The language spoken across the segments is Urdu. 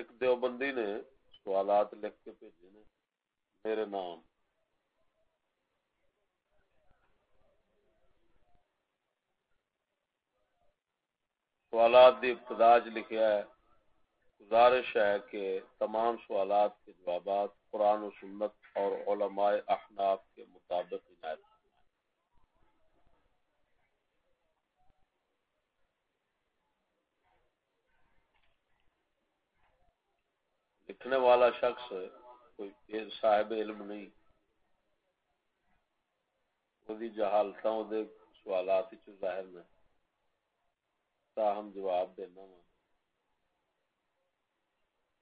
ایک دیوبندی نے سوالات لکھ کے بھیجے نے۔ میرے نام۔ سوالات دی ابتداج لکھیا ہے، گزارش ہے کہ تمام سوالات کے جوابات قرآن و سنت اور علماء احناف کے مطابق عنایت لکھنے والا شخص کوئی صاحب علم نہیں۔ وہ جہالتا سوالات ظاہر میں تاہم جواب دینا وا۔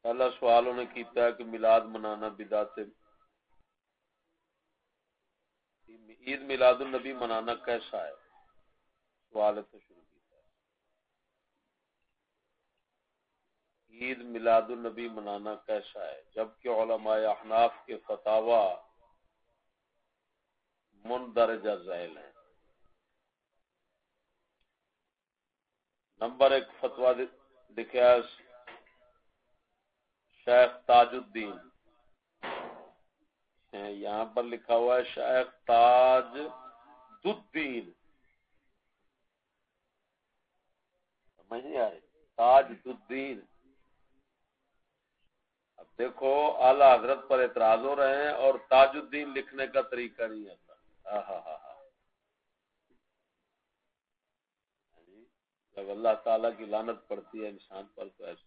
پہلا سوال انہیں کیتا ہے کہ میلاد منانا بدعت عید میلاد النبی منانا کیسا ہے؟ سوال ہے تو شروع۔ عید میلاد النبی منانا کیسا ہے؟ جبکہ علماء احناف کے فتوا مندرجہ ذیل ہیں۔ نمبر ایک فتوا لکھا شیخ تاج الدین۔ یہاں پر لکھا ہوا ہے شیخ تاج الدین۔ سمجھ نہیں آئے تاج الدین۔ دیکھو، اعلی حضرت پر اعتراض ہو رہے ہیں اور تاج الدین لکھنے کا طریقہ نہیں آتا جب اللہ تعالی کی لانت پڑتی ہے، انسان پر تو ایسی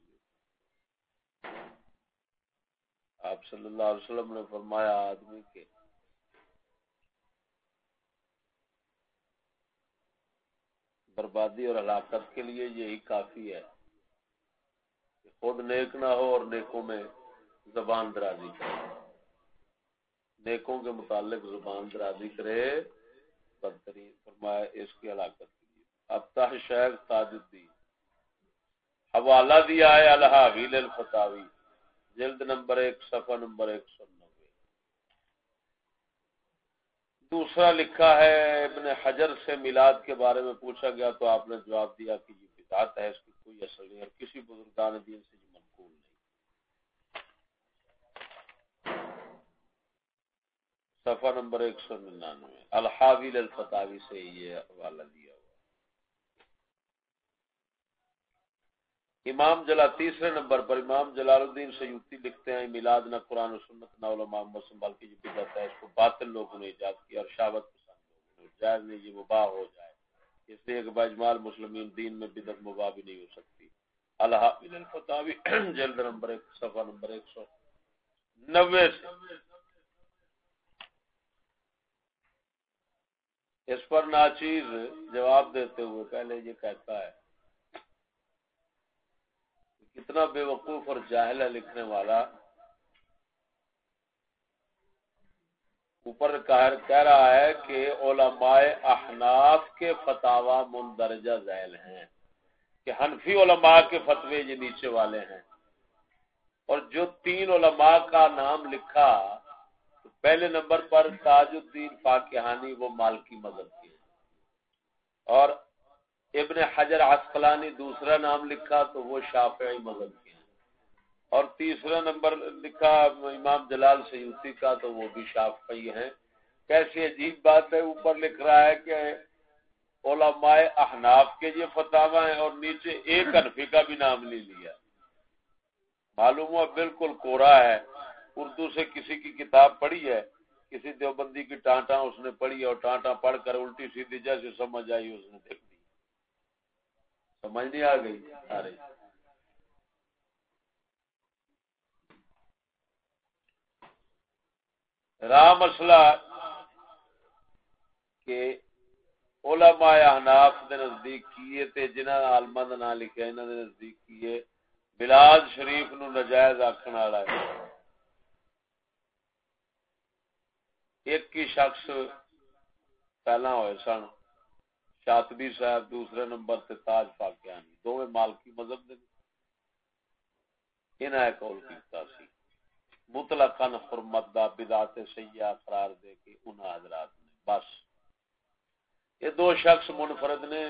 آپ صلی اللہ علیہ وسلم نے فرمایا، آدمی کے بربادی اور ہلاکت کے لیے یہی کافی ہے کہ خود نیک نہ ہو اور نیکوں میں زبان درازی کرے۔ نیکوں کے متعلق زبان درازی کرے۔ بدترین فرمایا اس کی ہلاکت اب تہ شیخ تاج الدین حوالہ دیا ہے الحاویل الفتاوی جلد نمبر ایک، صفحہ نمبر ایک سو نوے۔ دوسرا لکھا ہے، ابن حجر سے میلاد کے بارے میں پوچھا گیا تو آپ نے جواب دیا کہ یہ بدعت ہے، اس کی کوئی اثر نہیں اور کسی بزرگان دین سے صفحہ نمبر ایک سو ننانوے۔ الحاویل الفتاوی سے یہ حوالہ دیا ہوا۔ امام جلا تیسرے نمبر پر امام جلال الدین سیوتی لکھتے ہیں، میلاد نہ قرآن و سنت نہ علماء مسلم، بلکہ یہ بدعت ہے اس کو باطل لوگوں نے ایجاد کیا اور شاوت پسند لوگوں نے جائز نہیں یہ مباح ہو جائے۔ اس لیے کہ باجمال مسلمین دین میں بدعت مباح بھی نہیں ہو سکتی۔ الحاویل الفتاوی، جلد نمبر ایک، صفحہ نمبر ایک سو نوے سے۔ اس پر ناچیز جواب دیتے ہوئے پہلے یہ کہتا ہے کتنا بے وقوف اور جاہل ہے لکھنے والا۔ اوپر کہہ رہا ہے کہ علماء احناف کے فتوا مندرجہ ذیل ہیں، کہ حنفی علماء کے فتوے یہ نیچے والے ہیں۔ اور جو تین علماء کا نام لکھا پہلے نمبر پر تاج الدین پاکہانی وہ مالکی مذہب کی اور ابن حجر عسقلانی دوسرا نام لکھا تو وہ شافعی مذہب کے ہیں۔ اور تیسرا نمبر لکھا امام جلال سیوتی کا تو وہ بھی شافعی ہیں۔ کیسی عجیب بات ہے، اوپر لکھ رہا ہے کہ علماء احناف کے یہ فتح ہیں اور نیچے ایک انفی کا بھی نام نہیں لیا۔ معلوم ہوا بالکل کورا ہے۔ اردو سے کسی کی کتاب پڑھی ہے، کسی دیوبندی کی ٹانٹا اس نے پڑھی اور ٹانٹا پڑھ کر الٹی سیدھی جیسے سمجھ آئی، اس نے دیکھ دی۔ سمجھ نہیں آ گئی؟ سارے۔ راہ مسئلہ کہ علماء احناف دے نزدیک کیے تے جنہاں عالماں دا نام لکھیا، انہاں دے نزدیک کیے بلاد شریف نو نجائز آکھن والا ہے۔ ایک ہی شخص پہلا ہوئے سن۔ شاطبی صاحب دوسرے نمبر سے تاج پاکیانی دو مالکی مذہب دے۔ انہاں قول کیتا سی۔ مطلقاً حرمت دا بدعت سیاح قرار دے کے انہاں حضرات نے۔ بس۔ یہ دو شخص منفرد نے۔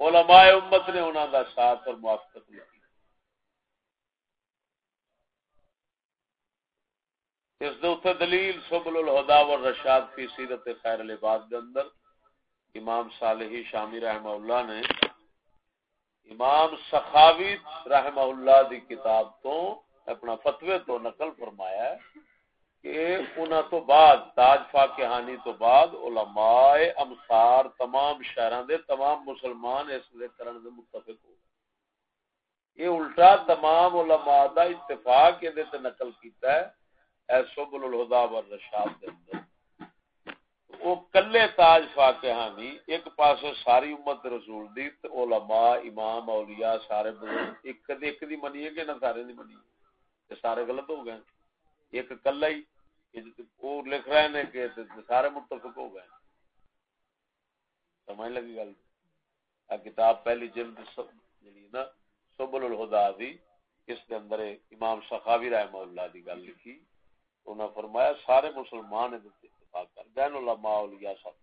علماء امت نے انہاں دا ساتھ اور موافقت لکی اس دے اتنے دلیل سبل الہدا و رشاد فی سیرت خیر العباد دے اندر امام صالحی شامی رحمہ اللہ نے امام سخاوی رحمہ اللہ دی کتاب تو اپنا فتوے تو نقل فرمایا ہے کہ انہاں تو بعد، تاج فاکہانی تو بعد علماء امسار تمام شہران دے، تمام مسلمان اس لیے کرن دے متفق ہو۔ یہ الٹا تمام علماء دا اتفاق یہ دیتے نقل کیتا ہے۔ اے سبل الہدا والرشاد دے اندر۔ وہ کلے تاج فاتحانی ایک پاس ساری امت رسول دی علماء، امام، اولیاء، سارے بزرگ، ایک دی ایک دی منیے کہ نہ سارے دی منیے تے سارے غلط ہو گئے۔ ایک کلا ہی وہ لکھ رہے ہیں کہ سارے متفق ہو گئے۔ سمجھ لگی گل؟ کتاب پہلی جلد سب جڑی نا، سبل الہدا دی، اس کے اندر امام سخاوی رحمہ اللہ دی گل لکھی۔ انہوں نے فرمایا سارے مسلمان اتفاق کر بین علماء اولیاء سب۔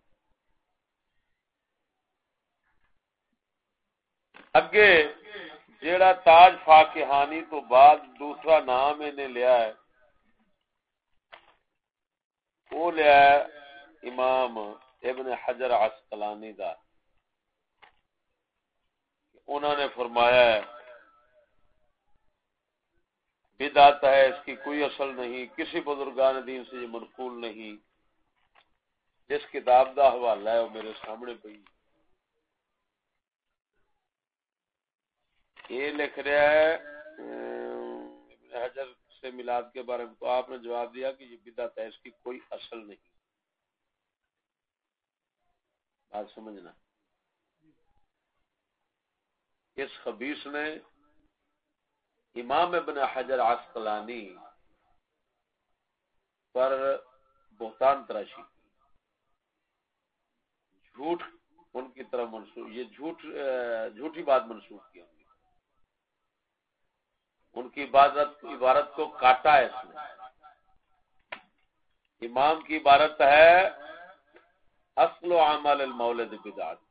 اگے جیڑا تاج فاکہانی تو بعد دوسرا نام انہیں لیا ہے، وہ لیا ہے امام ابن حجر عسقلانی دا۔ انہوں نے فرمایا ہے بدعت ہے، اس کی کوئی اصل نہیں، کسی بزرگان دین سے یہ منقول نہیں۔ جس کتاب دا حوالہ ہے وہ میرے سامنے پہ یہ لکھ رہا ہے ابن حجر سے میلاد کے بارے میں۔ تو آپ نے جواب دیا کہ یہ بدعت ہے، اس کی کوئی اصل نہیں۔ بات سمجھنا۔ اس خبیص نے امام ابن حجر عسقلانی پر بہتان تراشی جھوٹ ان کی طرف منسوخ، یہ جھوٹ، جھوٹی بات منسوخ کی۔ ہوں گی ان کی عبادت عبارت کو کاٹا ہے اس نے۔ امام کی عبارت ہے اصل و عمل المولد بدعت۔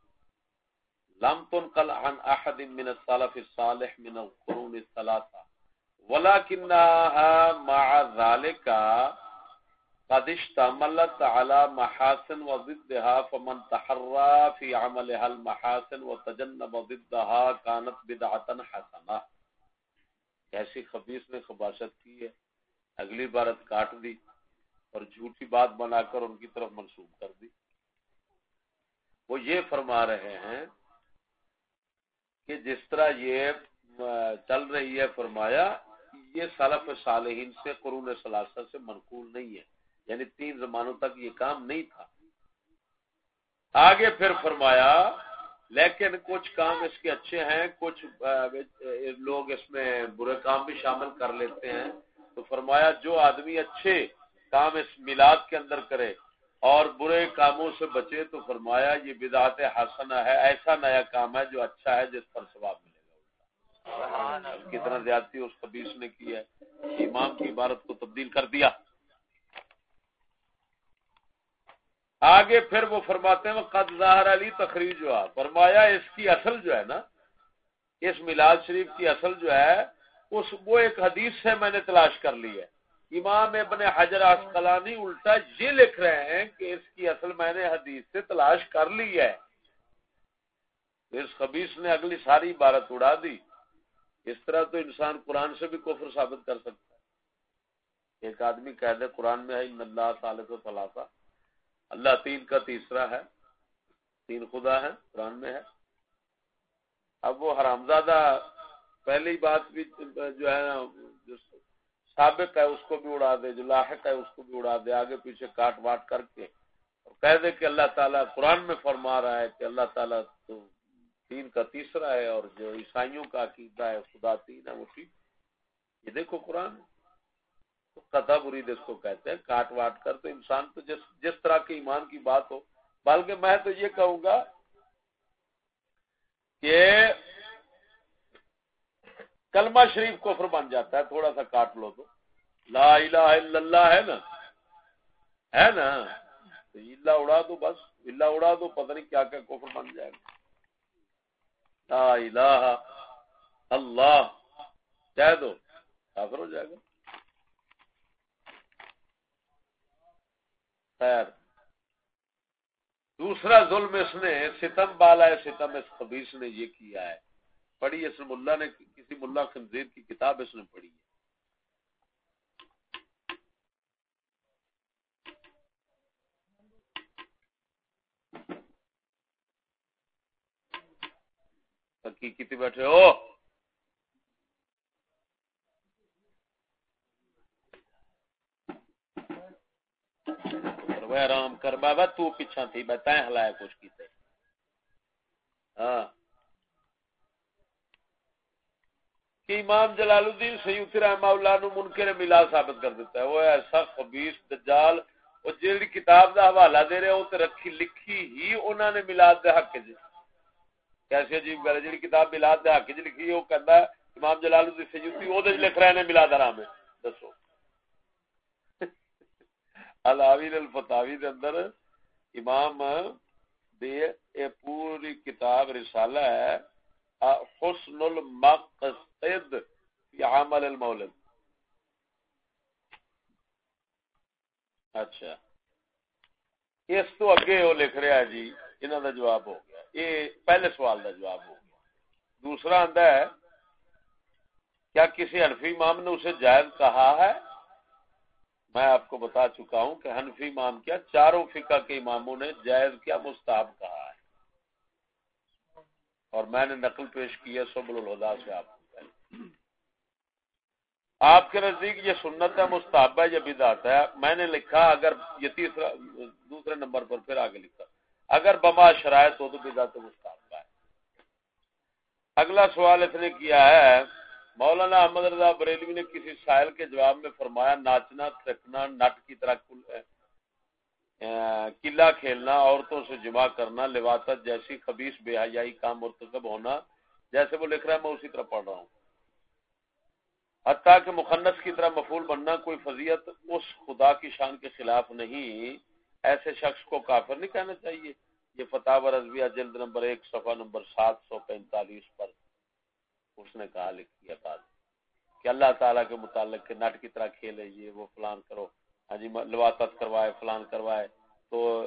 لم تنقل عن احد من السلف الصالح من القرون الثلاثه ولكنها مع ذلك قد اشتملت على محاسن وضدها، فمن تحرى في عملها المحاسن وتجنب ضدها كانت بدعه حسنه ایسی خبیث نے خباست کی ہے، اگلی بارت کاٹ دی اور جھوٹی بات بنا کر ان کی طرف منسوخ کر دی۔ وہ یہ فرما رہے ہیں کہ جس طرح یہ چل رہی ہے فرمایا، یہ سلف صالحین سے، قرون ثلاثہ سے منقول نہیں ہے۔ یعنی تین زمانوں تک یہ کام نہیں تھا۔ آگے پھر فرمایا، لیکن کچھ کام اس کے اچھے ہیں، کچھ لوگ اس میں برے کام بھی شامل کر لیتے ہیں۔ تو فرمایا، جو آدمی اچھے کام اس میلاد کے اندر کرے اور برے کاموں سے بچے تو فرمایا یہ بدعت حسنہ ہے ایسا نیا کام ہے جو اچھا ہے جس پر ثواب ملے گا۔ کتنا زیادتی اس خبیص نے کی ہے۔ امام کی عبارت کو تبدیل کر دیا۔ آگے پھر وہ فرماتے ہیں قد ظاہر علی تخریج ہوا فرمایا اس کی اصل جو ہے نا اس میلاد شریف کی اصل جو ہے اس وہ ایک حدیث سے میں نے تلاش کر لی ہے۔ امام ابن حجر اسقلانی الٹا یہ لکھ رہے ہیں کہ اس کی اصل میں نے حدیث سے تلاش کر لی ہے۔ اس خبیص نے اگلی ساری عبارت اڑا دی۔ اس طرح تو انسان قرآن سے بھی کفر ثابت کر سکتا ہے۔ ایک آدمی کہہ دے، قرآن میں ہے اللہ تعالی کو ثلاثہ اللہ تین کا تیسرا ہے۔ تین خدا ہے قرآن میں ہے۔ اب وہ حرامزادہ پہلی بات بھی جو ہے نا سابق ہے، اس کو بھی اڑا دے، جو لاحق ہے، اس کو بھی اڑا دے، آگے پیچھے کاٹ واٹ کر کے۔ اور کہہ دے کہ اللہ تعالیٰ قرآن میں فرما رہا ہے کہ اللہ تعالیٰ تو تین کا تیسرا ہے اور جو عیسائیوں کا عقیدہ ہے، خدا تین ہے، وہ ٹھیک۔ یہ دیکھو قرآن۔ تو قطع برید اس کو کہتے ہیں، کاٹ واٹ کر تو انسان تو جس جس طرح کے ایمان کی بات ہو۔ بلکہ میں تو یہ کہوں گا کہ کلمہ شریف کفر بن جاتا ہے، تھوڑا سا کاٹ لو تو۔ لا الہ الا اللہ ہے نا؟ ہے نا؟ اللہ اڑا دو بس، اللہ اڑا دو، پتہ نہیں کیا کیا کفر بن جائے گا۔ لا الہ اللہ، کہہ دو، کافر ہو جائے گا۔ خیر۔ دوسرا ظلم اس نے، ستم بالا ہے ستم اس خبیص نے یہ کیا ہے۔ پڑھی اس نے ملا نے، کسی ملا خنزیر کی کتاب اس نے پڑھی ہے۔ حقیقی بیٹھے ہو۔ آرام کر بابا، تو پیچھا تھی بتائیں ہلایا کچھ کیتے۔ ہاں۔ کہ امام جلال الدین سیوتی رحمہ اللہ نو منکر ملا ثابت کر دیتا ہے۔ وہ ایسا خبیص دجال، وہ جیڑی کتاب دا حوالہ دے رہے ہو تے رکھی لکھی ہی انہوں نے میلاد دے حق جی کیسے عجیب گل ہے، جیڑی کتاب میلاد دے حق جی لکھی ہے، وہ کہندا ہے، امام جلال الدین سیوتی او دے لکھ رہے نے میلاد حرام ہے۔ دسو۔ العویل الفتاوی دے اندر امام دے اے پوری کتاب رسالہ ہے حسن المقصد فی عمل المولد. اچھا. اس تو اگے وہ لکھ رہا ہے جی انہوں دا جواب ہو گیا۔ یہ پہلے سوال دا جواب ہو گیا۔ دوسرا آندا ہے، کیا کسی حنفی امام نے اسے جائز کہا ہے؟ میں آپ کو بتا چکا ہوں کہ حنفی امام کیا چاروں فقہ کے اماموں نے جائز کیا، مستحب کہا ہے۔ اور میں نے نقل پیش کی ہے سبل الہدا سے آپ کو۔ آپ کے نزدیک یہ سنت ہے، مستحب ہے، یہ بدعت ہے۔ میں نے لکھا، اگر یہ تیسرا، دوسرے نمبر پر پھر آگے لکھا۔ اگر بما شرائط ہو تو بدعت مستحب ہے۔ اگلا سوال اس نے کیا ہے۔ مولانا احمد رضا بریلوی نے کسی سائل کے جواب میں فرمایا، ناچنا تھکنا نٹ کی طرح قلعہ کھیلنا، عورتوں سے جمع کرنا لباست جیسی خبیص، بے حیائی، کام مرتکب ہونا، جیسے وہ لکھ رہا ہے، میں اسی طرح پڑھ رہا ہوں۔ حتیٰ کہ مخنص کی طرح مفول بننا کوئی فضیت اس خدا کی شان کے خلاف نہیں، ایسے شخص کو کافر نہیں کہنا چاہیے۔ یہ فتح رضویہ جلد نمبر ایک، صفحہ نمبر سات سو پینتالیس پر اس نے کہا لکھی بات کہ اللہ تعالیٰ کے متعلق کہ نٹ کی طرح کھیلے، یہ وہ فلان کرو۔ ہاں جی لواطت کروائے، فلان کروائے۔ تو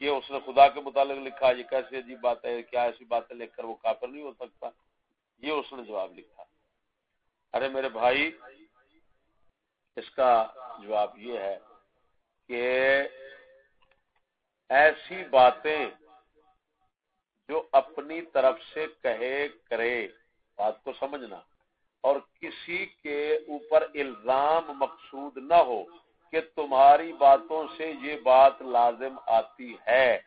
یہ اس نے خدا کے متعلق لکھا، یہ کیسی عجیب بات ہے، کیا ایسی باتیں لکھ کر وہ کافر نہیں ہو سکتا؟ یہ اس نے جواب لکھا۔ ارے میرے بھائی، اس کا جواب یہ ہے کہ ایسی باتیں جو اپنی طرف سے کہے کرے، بات کو سمجھنا، اور کسی کے اوپر الزام مقصود نہ ہو کہ تمہاری باتوں سے یہ بات لازم آتی ہے،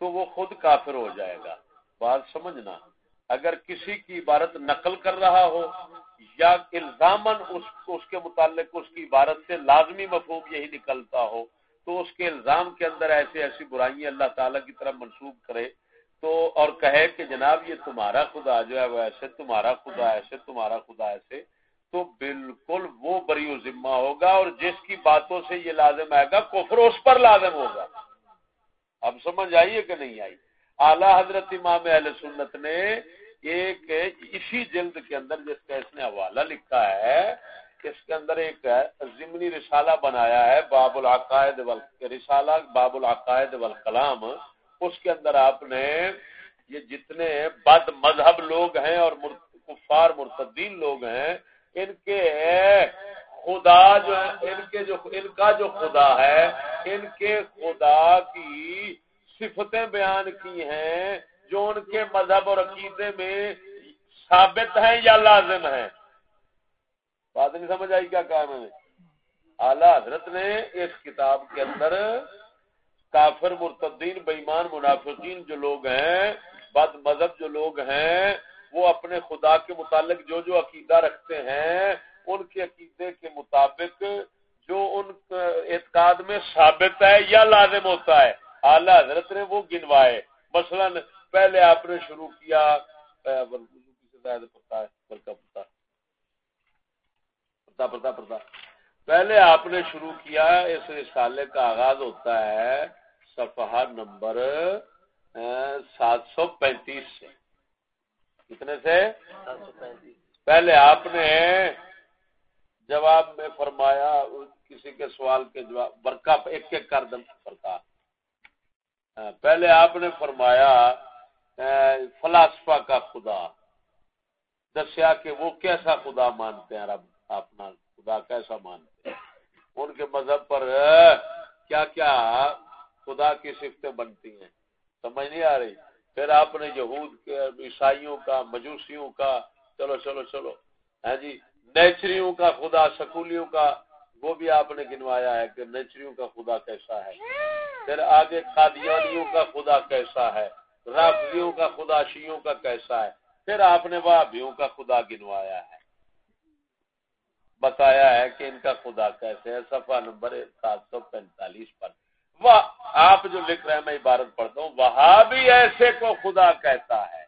تو وہ خود کافر ہو جائے گا۔ بات سمجھنا۔ اگر کسی کی عبارت نقل کر رہا ہو یا الزامن اس, اس کے متعلق اس کی عبارت سے لازمی مفہوم یہی نکلتا ہو تو اس کے الزام کے اندر ایسی ایسی برائیاں اللہ تعالیٰ کی طرف منسوخ کرے تو اور کہے کہ جناب یہ تمہارا خدا جو ہے وہ ایسے تمہارا خدا ایسے تمہارا خدا ایسے تو بالکل وہ بری و ذمہ ہوگا اور جس کی باتوں سے یہ لازم آئے گا کفر اس پر لازم ہوگا۔ اب سمجھ آئیے کہ نہیں آئی؟ اعلی حضرت امام اہل سنت نے ایک اسی جلد کے اندر جس کا اس نے حوالہ لکھا ہے، اس کے اندر ایک ضمنی رسالہ بنایا ہے، باب العقائد رسالہ باب العقائد والکلام۔ اس کے اندر آپ نے یہ جتنے بد مذہب لوگ ہیں اور کفار مرتدین لوگ ہیں، ان کے خدا جو ہے ان کے جو ان کا جو خدا ہے، ان کے خدا کی صفتیں بیان کی ہیں جو ان کے مذہب اور عقیدے میں ثابت ہیں یا لازم ہیں؟ بات نہیں سمجھ آئی کیا کہا میں نے؟ اعلی حضرت نے اس کتاب کے اندر کافر، مرتدین بےمان منافقین جو لوگ ہیں، بد مذہب جو لوگ ہیں، وہ اپنے خدا کے متعلق جو جو عقیدہ رکھتے ہیں، ان کے عقیدے کے مطابق جو ان اعتقاد میں ثابت ہے یا لازم ہوتا ہے۔ اعلی حضرت نے وہ گنوائے۔ مثلا پہلے آپ نے شروع کیا پہلے آپ نے شروع کیا اس رسالے کا آغاز ہوتا ہے صفحہ نمبر سات سو پینتیس سے۔ کتنے سے؟ پہلے آپ نے جواب میں فرمایا کسی کے سوال کے جواب برقع ایک ایک کر دن فرقہ پہلے آپ نے فرمایا فلاسفہ کا خدا، دسیا کہ وہ کیسا خدا مانتے ہیں رب، اپنا خدا کیسا مانتے ہیں؟ ان کے مذہب پر کیا کیا خدا کی سفتیں بنتی ہیں؟ سمجھ نہیں آ رہی؟ پھر آپ نے یہود کے، عیسائیوں کا، مجوسیوں کا، چلو چلو چلو ہے ہاں جی نیچریوں کا خدا، سکولیوں کا، وہ بھی آپ نے گنوایا ہے کہ نیچریوں کا خدا کیسا ہے؟ پھر آگے قادیانیوں کا خدا کیسا ہے؟ رافضیوں کا خدا شیوں کا کیسا ہے؟ پھر آپ نے وابیوں کا خدا گنوایا ہے۔ بتایا ہے کہ ان کا خدا کیسے ہے؟ صفحہ نمبر سات سو پینتالیس پر۔ وہ آپ جو لکھ رہے ہیں، میں عبارت پڑھتا ہوں۔ وہاں بھی ایسے کو خدا کہتا ہے۔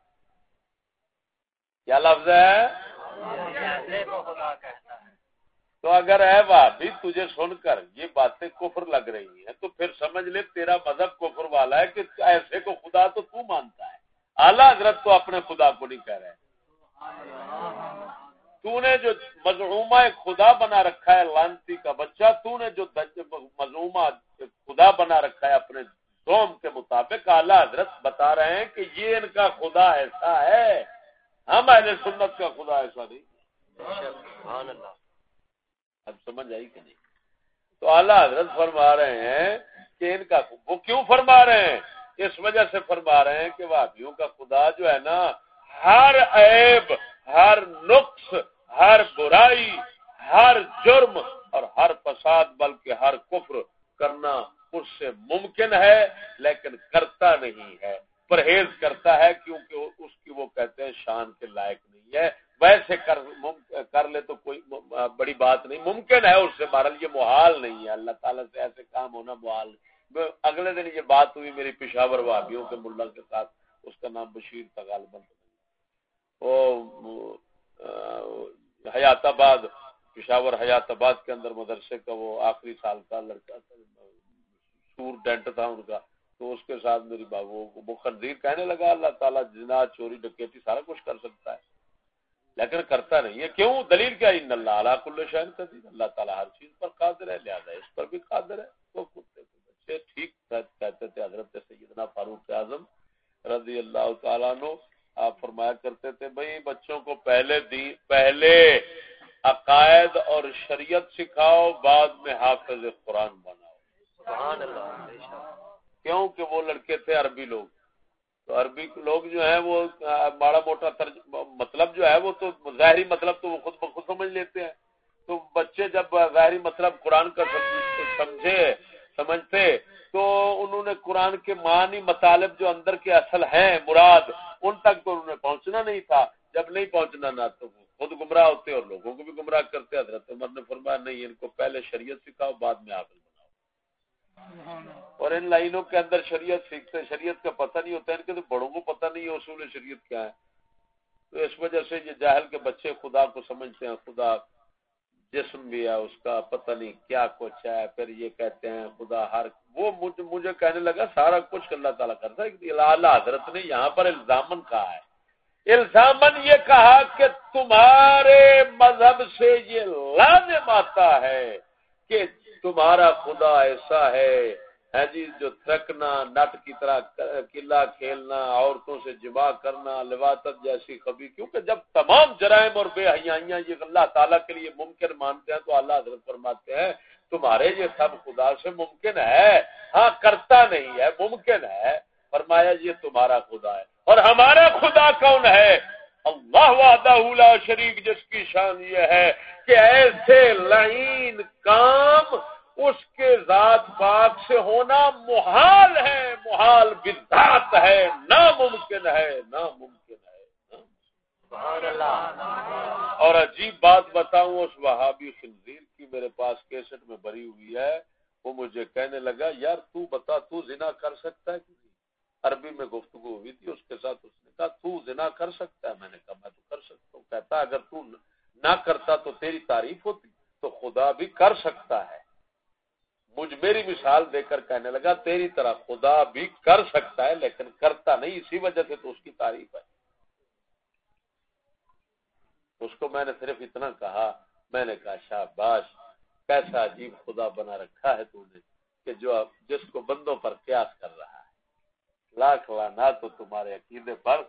کیا لفظ ہے۔ تو اگر ہے وہ بھی تجھے سن کر یہ باتیں کفر لگ رہی ہیں تو پھر سمجھ لے تیرا مذہب کفر والا ہے کہ ایسے کو خدا تو تو مانتا ہے۔ اعلیٰ حضرت تو اپنے خدا کو نہیں کہہ رہے۔ تو نے جو مظلومہ خدا بنا رکھا ہے لانتی کا بچہ، تو نے جو مظلومہ خدا بنا رکھا ہے اپنے دوم کے مطابق، اعلیٰ حضرت بتا رہے ہیں کہ یہ ان کا خدا ایسا ہے۔ ہم اہل سنت کا خدا ایسا نہیں۔ اب سمجھ آئی کہ نہیں؟ تو اعلیٰ حضرت فرما رہے ہیں کہ ان کا وہ کیوں فرما رہے ہیں؟ اس وجہ سے فرما رہے ہیں کہ وادیوں کا خدا جو ہے نا، ہر عیب، ہر نقص، ہر برائی، ہر جرم اور ہر فساد، بلکہ ہر کفر کرنا اس سے ممکن ہے، لیکن کرتا نہیں ہے۔ پرہیز کرتا ہے کیونکہ اس کی وہ کہتے ہیں شان کے لائق نہیں ہے۔ ویسے کر کر لے تو کوئی بڑی بات نہیں۔ ممکن ہے اس سے بہرحال یہ محال نہیں ہے۔ اللہ تعالیٰ سے ایسے کام ہونا محال۔ نہیں اگلے دن یہ بات ہوئی میری پشاور وابیوں کے ملا کے ساتھ، اس کا نام بشیر تغال بند وہ حیات آباد، پشاور حیات آباد کے اندر مدرسے کا وہ آخری سال کا لڑکا سور ڈینٹ تھا ان کا۔ تو اس کے ساتھ میری بابو، وہ خنزیر کہنے لگا، اللہ تعالیٰ جنا چوری ڈکیتی سارا کچھ کر سکتا ہے۔ لیکن کرتا نہیں ہے۔ کیوں؟ دلیل کیا ان اللہ علیہ کل شہن کا اللہ تعالیٰ ہر چیز پر قادر ہے لہٰذا اس پر بھی قادر ہے۔ تو کتے بچے ٹھیک کہتے تھے حضرت سیدنا فاروق اعظم رضی اللہ تعالیٰ نو آپ فرمایا کرتے تھے بھائی بچوں کو پہلے دی پہلے عقائد اور شریعت سکھاؤ بعد میں حافظ قرآن بناؤ۔ کیوں؟ کہ وہ لڑکے تھے عربی لوگ۔ تو عربی لوگ جو ہیں وہ بڑا موٹا مطلب جو ہے وہ تو ظاہری مطلب تو وہ خود بخود سمجھ لیتے ہیں۔ تو بچے جب ظاہری مطلب قرآن کا سمجھے، سمجھتے، تو انہوں نے قرآن کے معنی مطالب جو اندر کے اصل ہیں، مراد، ان تک تو انہوں نے پہنچنا نہیں تھا۔ جب نہیں پہنچنا نہ تو خود گمراہ ہوتے اور لوگوں کو بھی گمراہ کرتے۔ حضرت عمر نے فرمایا، نہیں، ان کو پہلے شریعت سکھاؤ، بعد میں حافظ بناؤ اور ان لائنوں کے اندر شریعت سیکھتے شریعت کا پتہ نہیں ہوتا، ان کے تو بڑوں کو پتہ نہیں ہے اصول شریعت کیا ہے۔ تو اس وجہ سے یہ جاہل کے بچے خدا کو سمجھتے ہیں، خدا جسم بھی ہے، اس کا پتہ نہیں کیا کچھ ہے۔ پھر یہ کہتے ہیں، خدا ہر، وہ مجھے کہنے لگا، سارا کچھ اللہ تعالیٰ کرتا ہے۔ اللہ حضرت نے یہاں پر الزامن کہا ہے۔ الزامن یہ کہا کہ تمہارے مذہب سے یہ لازم آتا ہے کہ تمہارا خدا ایسا ہے۔ ہے جی جو تھرکنا نٹ کی طرح قلعہ کھیلنا، عورتوں سے جمع کرنا لباست جیسی خبی۔ کیونکہ جب تمام جرائم اور بے حیاں یہ اللہ تعالیٰ کے لیے ممکن مانتے ہیں تو اللہ حضرت فرماتے ہیں، تمہارے یہ سب خدا سے ممکن ہے۔ ہاں کرتا نہیں ہے، ممکن ہے۔ فرمایا، یہ تمہارا خدا ہے۔ اور ہمارا خدا کون ہے؟ اللہ وحدہ شریک جس کی شان یہ ہے کہ ایسے لائن کام اس کے ذات پاک سے ہونا محال ہے محال بدات ہے ناممکن ہے ناممکن ہے۔ اور عجیب بات بتاؤں اس وہابی خنزیر کی میرے پاس کیسٹ میں بری ہوئی ہے وہ مجھے کہنے لگا یار تو بتا تو زنا کر سکتا ہے کسی عربی میں گفتگو ہوئی تھی، اس کے ساتھ اس نے کہا، تو زنا کر سکتا ہے؟ میں نے کہا، میں تو کر سکتا ہوں۔ کہتا، اگر تو نہ کرتا تو تیری تعریف ہوتی، تو خدا بھی کر سکتا ہے۔ مجھ میری مثال دے کر کہنے لگا، تیری طرح خدا بھی کر سکتا ہے، لیکن کرتا نہیں، اسی وجہ سے تو اس کی تعریف ہے۔ اس کو میں نے صرف اتنا کہا، میں نے کہا، شاباش، کیسا عجیب خدا بنا رکھا ہے تو نے کہ جو جس کو بندوں پر قیاس کر رہا ہے۔ لاکھ لانا تو تمہارے عقیدے پر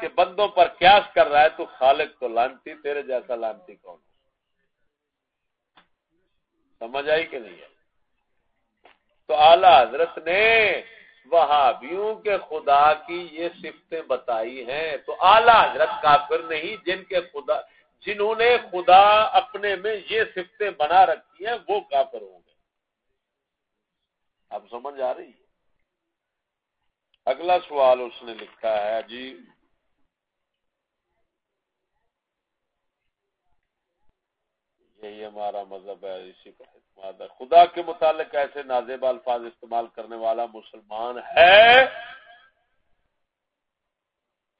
کہ بندوں پر قیاس کر رہا ہے، تو خالق تو لانتی، تیرے جیسا لانتی کون سمجھ آئی کہ نہیں ہے؟ تو اعلی حضرت نے وہابیوں کے خدا کی یہ صفتیں بتائی ہیں۔ تو اعلی حضرت کافر نہیں، جن کے خدا، جنہوں نے خدا اپنے میں یہ صفتیں بنا رکھی ہیں، وہ کافر ہوں گے۔ اب سمجھ آ رہی ہے؟ اگلا سوال اس نے لکھا ہے جی۔ یہی ہمارا مذہب ہے، اسی کا ہے۔ خدا کے متعلق ایسے نازیب الفاظ استعمال کرنے والا مسلمان ہے۔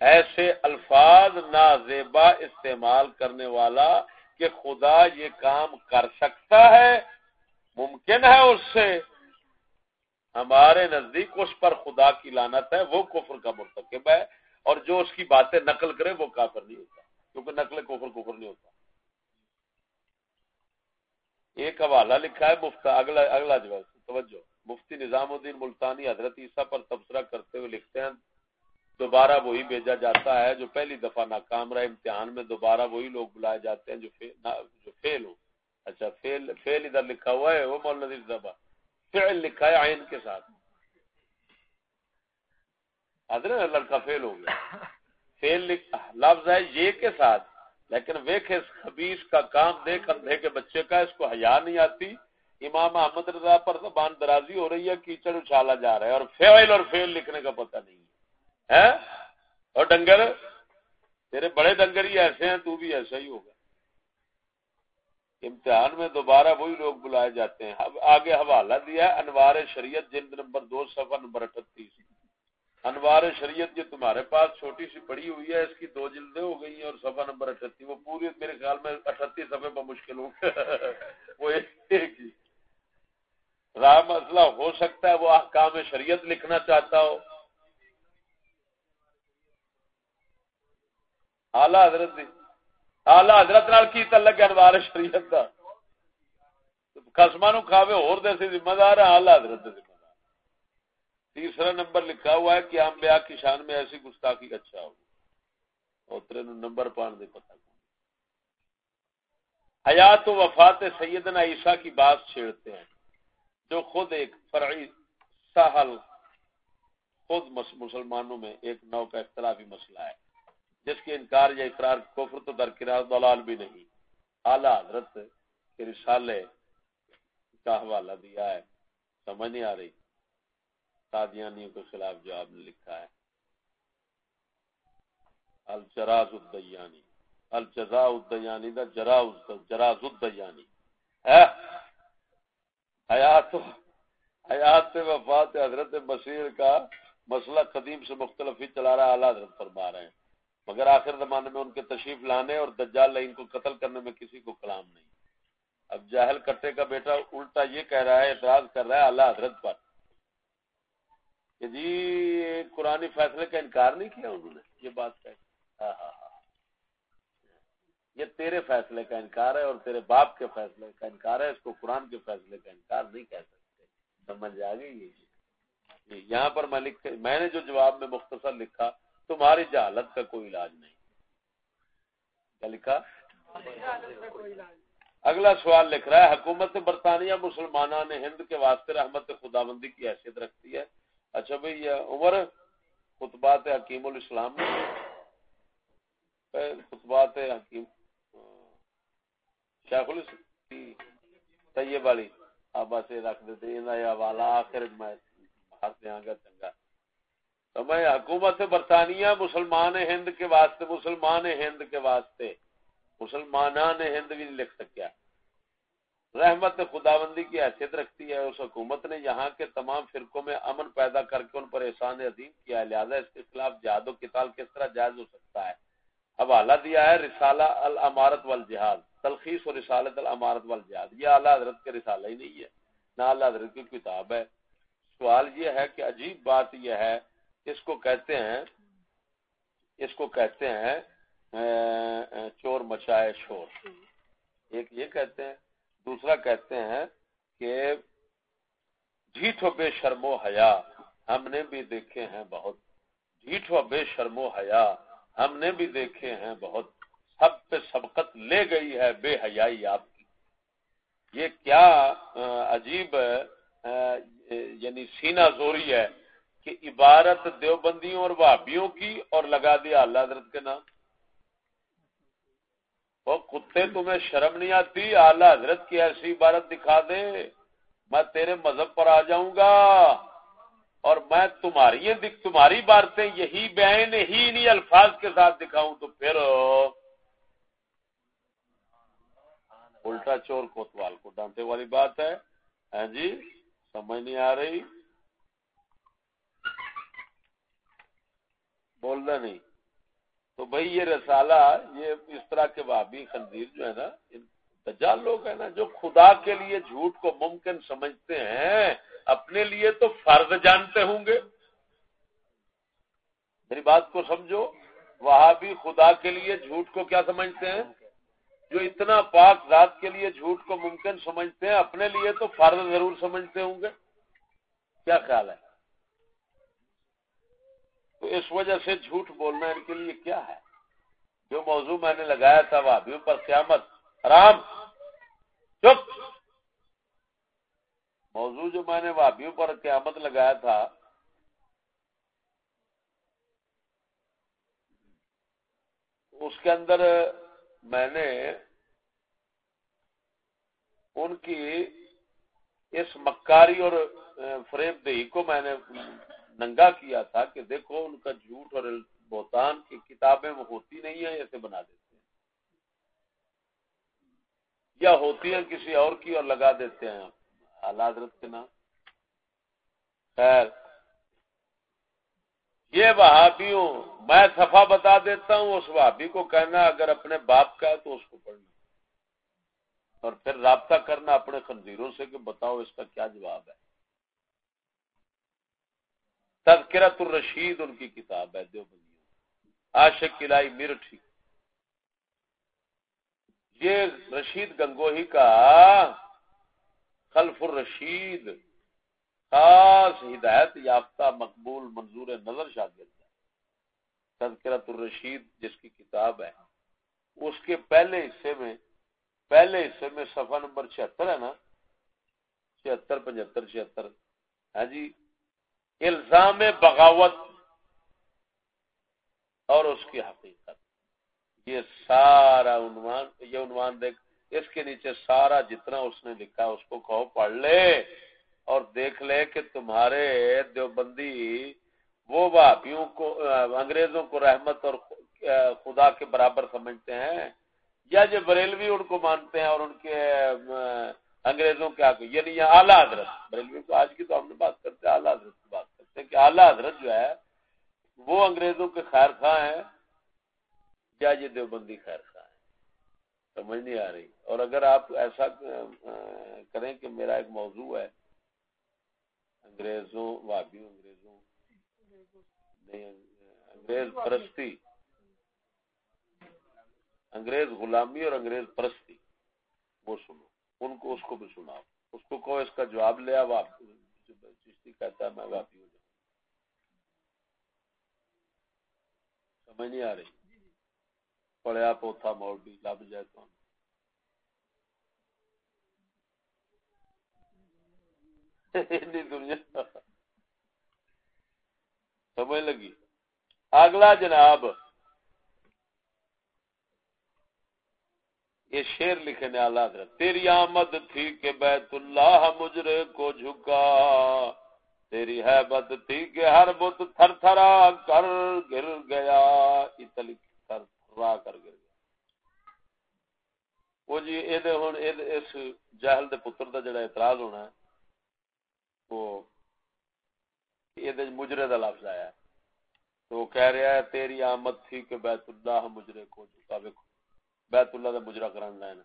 ایسے الفاظ نازیبا استعمال کرنے والا کہ خدا یہ کام کر سکتا ہے۔ ممکن ہے اس سے۔ ہمارے نزدیک اس پر خدا کی لانت ہے وہ کفر کا مرتکب ہے اور جو اس کی باتیں نقل کرے وہ کافر نہیں ہوتا کیونکہ نقل کفر کفر نہیں ہوتا۔ ایک حوالہ لکھا ہے مفتا اگلا اگلا جواب توجہ۔ مفتی نظام الدین ملتانی حضرت عیسیٰ پر تبصرہ کرتے ہوئے لکھتے ہیں دوبارہ وہی بھیجا جاتا ہے جو پہلی دفعہ ناکام رہا امتحان میں دوبارہ وہی لوگ بلائے جاتے ہیں جو فیل, جو فیل ہو۔ اچھا فیل فیل ادھر لکھا ہوا ہے وہ مول دبا فیل لکھا ہے آئین کے ساتھ۔ حضرت لڑکا فیل ہو گیا۔ فیل لفظ ہے یہ کے ساتھ، لیکن ویک اس خبیص کا کام دیکھ اندھے کے بچے کا، اس کو حیا نہیں آتی۔ امام احمد رضا پر زبان درازی ہو رہی ہے، کیچڑ اچھالا جا رہا ہے اور فیل اور فیل لکھنے کا پتہ نہیں ہے۔ اور ڈنگر، تیرے بڑے ڈنگر ہی ایسے ہیں، تو بھی ایسا ہی ہوگا۔ امتحان میں دوبارہ وہی لوگ بلائے جاتے ہیں۔ اب آگے حوالہ دیا ہے، انوار شریعت جلد نمبر دو، صفحہ نمبر اٹھتیس۔ انوار شریعت جو تمہارے پاس چھوٹی سی پڑی ہوئی ہے، اس کی دو جلدیں ہو گئی ہیں اور صفحہ نمبر اٹھتی وہ پوری میرے خیال میں اٹھتی صفحے پر مشکل ہو وہ ایک ہی۔ راہ مسئلہ ہو سکتا ہے، وہ احکام شریعت لکھنا چاہتا ہو۔ آلہ حضرت آلہ حضرت نال کی تعلق ہے انوار شریعت کا قسمہ نو کھاوے اور دے سے ذمہ دار ہے آلہ حضرت ذمہ تیسرا نمبر لکھا ہوا ہے کہ ہم بیا کی شان میں ایسی گستاخی اچھا ہوگی اوترے نو نمبر پان دے پتہ حیات و وفات سیدنا عیسیٰ کی بات چھیڑتے ہیں۔ جو خود ایک فرعی سہل خود مسلمانوں میں ایک نو کا اختلافی مسئلہ ہے۔ جس کے انکار یا اقرار کفر تو درکنار دلال بھی نہیں۔ اعلی حضرت کے رسالے کا حوالہ دیا ہے۔ سمجھ نہیں آ رہی۔ قادیانیوں کے خلاف جو آپ نے لکھا ہے۔ الجراز الدیانی۔ الجزا الدیانی دا جراز جراز الدیانی۔ ہے؟ حیات حیات وفات حضرت بصیر کا مسئلہ قدیم سے مختلف ہی چلا رہا اعلیٰ حضرت فرما رہے ہیں۔ مگر آخر زمانے میں ان کے تشریف لانے اور دجال لائن کو قتل کرنے میں کسی کو کلام نہیں۔ اب جاہل کٹے کا بیٹا الٹا یہ کہہ رہا ہے، اعتراض کر رہا ہے اعلیٰ حضرت پر کہ جی قرآن فیصلے کا انکار نہیں کیا انہوں نے؟ یہ بات ہاں ہاں ہاں۔ یہ تیرے فیصلے کا انکار ہے اور تیرے باپ کے فیصلے کا انکار ہے، اس کو قرآن کے فیصلے کا انکار نہیں کہہ سکتے۔ سمجھ آ گئی یہاں پر میں لکھ میں نے جو جواب میں مختصر لکھا تمہاری جہالت کا کوئی علاج نہیں۔ کیا لکھا؟ اگلا سوال لکھ رہا ہے، حکومت برطانیہ مسلمانہ نے ہند کے واسطے رحمت خداوندی کی حیثیت رکھتی ہے۔ اچھا بھائی، یہ عمر خطبات حکیم الاسلام خطبات حکیم، شیخ طیب والی آبا سے رکھ دیتے حوالہ آخر میں باہر دیا گا، چنگا۔ تو میں حکومت برطانیہ مسلمان ہند کے واسطے، مسلمان ہند کے واسطے مسلمان ہند بھی لکھ سکیا۔ رحمت خداوندی کی حیثیت رکھتی ہے، اس حکومت نے یہاں کے تمام فرقوں میں امن پیدا کر کے ان پر احسان عظیم کیا۔ ہے لہٰذا اس کے خلاف جہاد و کتال کس طرح جائز ہو سکتا ہے؟ حوالہ دیا ہے رسالہ الامارت والجہاد، تلخیص و رسالت الامارت والجہاد۔ یہ اعلیٰ حضرت کے رسالہ ہی نہیں ہے، نہ اعلیٰ حضرت کی کتاب ہے۔ سوال یہ ہے کہ عجیب بات یہ ہے اس کو کہتے ہیں، اس کو کہتے ہیں چور مچائے شور۔ ایک یہ کہتے ہیں، دوسرا کہتے ہیں کہ جھیٹو بے شرم و حیا، ہم نے بھی دیکھے ہیں بہت۔ جھیٹو بے شرم و حیا، ہم نے بھی دیکھے ہیں بہت۔ سب پہ سبقت لے گئی ہے بے حیائی آپ کی۔ یہ کیا عجیب یعنی سینا زوری ہے۔ کہ عبارت دیوبندیوں اور بھابیوں کی اور لگا دیا اللہ حضرت کے نام۔ وہ کتے تمہیں شرم نہیں آتی؟ اعلی حضرت کی ایسی عبارت دکھا دے۔ میں تیرے مذہب پر آ جاؤں گا اور میں تمہاری تمہاری باتیں یہی بین ہی نہیں الفاظ کے ساتھ دکھاؤں تو پھر الٹا چور کوتوال کو ڈانٹے والی بات ہے۔ ہاں جی سمجھ نہیں آ رہی۔ بولنا نہیں۔ تو بھائی یہ رسالہ، یہ اس طرح کے بابی خنزیر جو ہے نا دجال لوگ ہیں نا، جو خدا کے لیے جھوٹ کو ممکن سمجھتے ہیں، اپنے لیے تو فرض جانتے ہوں گے۔ میری بات کو سمجھو وہاں بھی خدا کے لیے جھوٹ کو کیا سمجھتے ہیں؟ جو اتنا پاک ذات کے لیے جھوٹ کو ممکن سمجھتے ہیں، اپنے لیے تو فرض ضرور سمجھتے ہوں گے۔ کیا خیال ہے؟ تو اس وجہ سے جھوٹ بولنا ان کے لیے کیا ہے؟ جو موضوع میں نے لگایا تھا وادیوں پر قیامت، حرام، چپ۔ موضوع جو میں نے وادیوں پر قیامت لگایا تھا، اس کے اندر میں نے ان کی اس مکاری اور فریب دہی کو میں نے ننگا کیا تھا کہ دیکھو ان کا جھوٹ اور بہتان کی کتابیں وہ ہوتی نہیں ہیں، ایسے بنا دیتے ہیں۔ یا ہوتی ہیں کسی اور کی اور لگا دیتے ہیں۔ حضرت کے نام۔ خیر۔ یہ وہابیوں، میں صفا بتا دیتا ہوں، اس وہابی کو کہنا اگر اپنے باپ کا ہے تو اس کو پڑھنا۔ اور پھر رابطہ کرنا اپنے خنزیروں سے کہ بتاؤ اس کا کیا جواب ہے۔ تذکرت الرشید ان کی کتاب ہے عاشق قلعی مرٹھی یہ رشید گنگوہی کا خلف الرشید، خاص ہدایت یافتہ، مقبول، منظور نظر شاگرد ہے۔ تذکرت الرشید جس کی کتاب ہے، اس کے پہلے حصے میں، پہلے حصے میں صفحہ نمبر چھہتر ہے نا؟ چھہتر، پچہتر، چھہتر۔ ہے ہاں جی الزام بغاوت اور اس کی حقیقت۔ یہ سارا عنوان، یہ عنوان دیکھ، اس کے نیچے سارا جتنا اس نے لکھا، اس کو کہو، پڑھ لے اور دیکھ لے کہ تمہارے دیوبندی وہ بھابیوں کو، انگریزوں کو رحمت اور خدا کے برابر سمجھتے ہیں یا جو بریلوی ان کو مانتے ہیں اور ان کے انگریزوں کے آگے یعنی یہ اعلیٰ حضرت۔ بریلوی کو آج کی تو ہم نے بات کرتے ہیں، اعلیٰ حضرت کی بات کرتے ہیں کہ اعلیٰ حضرت جو ہے، وہ انگریزوں کے خیر خواہ ہیں یا یہ دیوبندی خیر خواہ ہیں۔ سمجھ نہیں آ رہی۔ اور اگر آپ ایسا کریں کہ میرا ایک موضوع ہے، انگریزوں، وابی انگریزوں، نہیں، انگریز پرستی۔ انگریز غلامی اور انگریز پرستی۔ وہ سنو۔ ان کو اس کو بھی سناؤ۔ اس کو کو اس کا جواب لیا چشتی کہتا ہے میں واپی ہو جاؤں۔ سمجھ نہیں آ رہی؟ پڑیا پوتھا موڑ بھی لب جائے تو۔ دنیا۔ سمجھ لگی؟ اگلا جناب۔ یہ شیر لکھے نے اللہ حضرت، تیری آمد تھی کہ بیت اللہ مجرے کو جھکا، تیری حیبت تھی کہ ہر بت تھر تھرا کر گر گیا، اتلی تھر تھرا کر گر گیا۔ وہ جی اس جہل دے پتر دا جڑا اعتراض ہونا ہے، وہ یہ مجرے دا لفظ آیا ہے۔ تو وہ کہہ رہا ہے، تیری آمد تھی کہ بیت اللہ مجرے کو جھکا، ویکھو۔ بیت اللہ دا مجرا کران لینا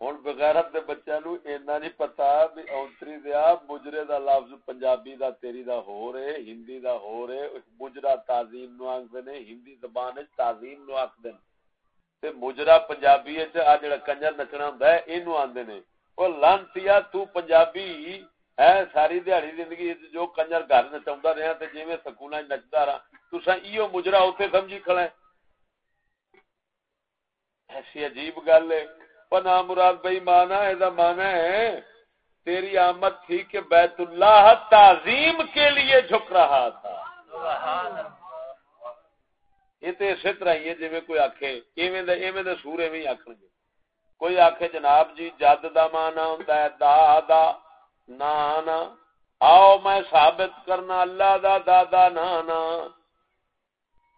ہوں بغیرت دے بچوں نو اینا نہیں پتا بھی اونتری دیا مجرے دا لفظ پنجابی دا، تیری دا ہو رہے، ہندی دا ہو رہے، مجرا تعظیم نو آخ نے، ہندی زبان تعظیم نو آخ دین مجرا پنجابی آ جڑا کنجر نچنا ہوں آدھے نے۔ وہ لانتی تنجابی ہے ساری دیہی زندگی جو کنجر گھر نچا رہا جی میں سکون نچتا رہا تسا ایو مجرا اتنے سمجھی کھڑا ایسی عجیب گل ہے۔ پنا مراد بھائی، مانا یہ مانا ہے، تیری آمد تھی کہ بیت اللہ تعظیم کے لیے جھک رہا تھا۔ یہ تو اسی طرح ہی ہے جی کوئی آخے ایویں سور ایویں آخ گے۔ کوئی آخے جناب جی جد دا مانا ہوں دا دا۔ نانا آؤ میں ثابت کرنا، اللہ دا دادا نانا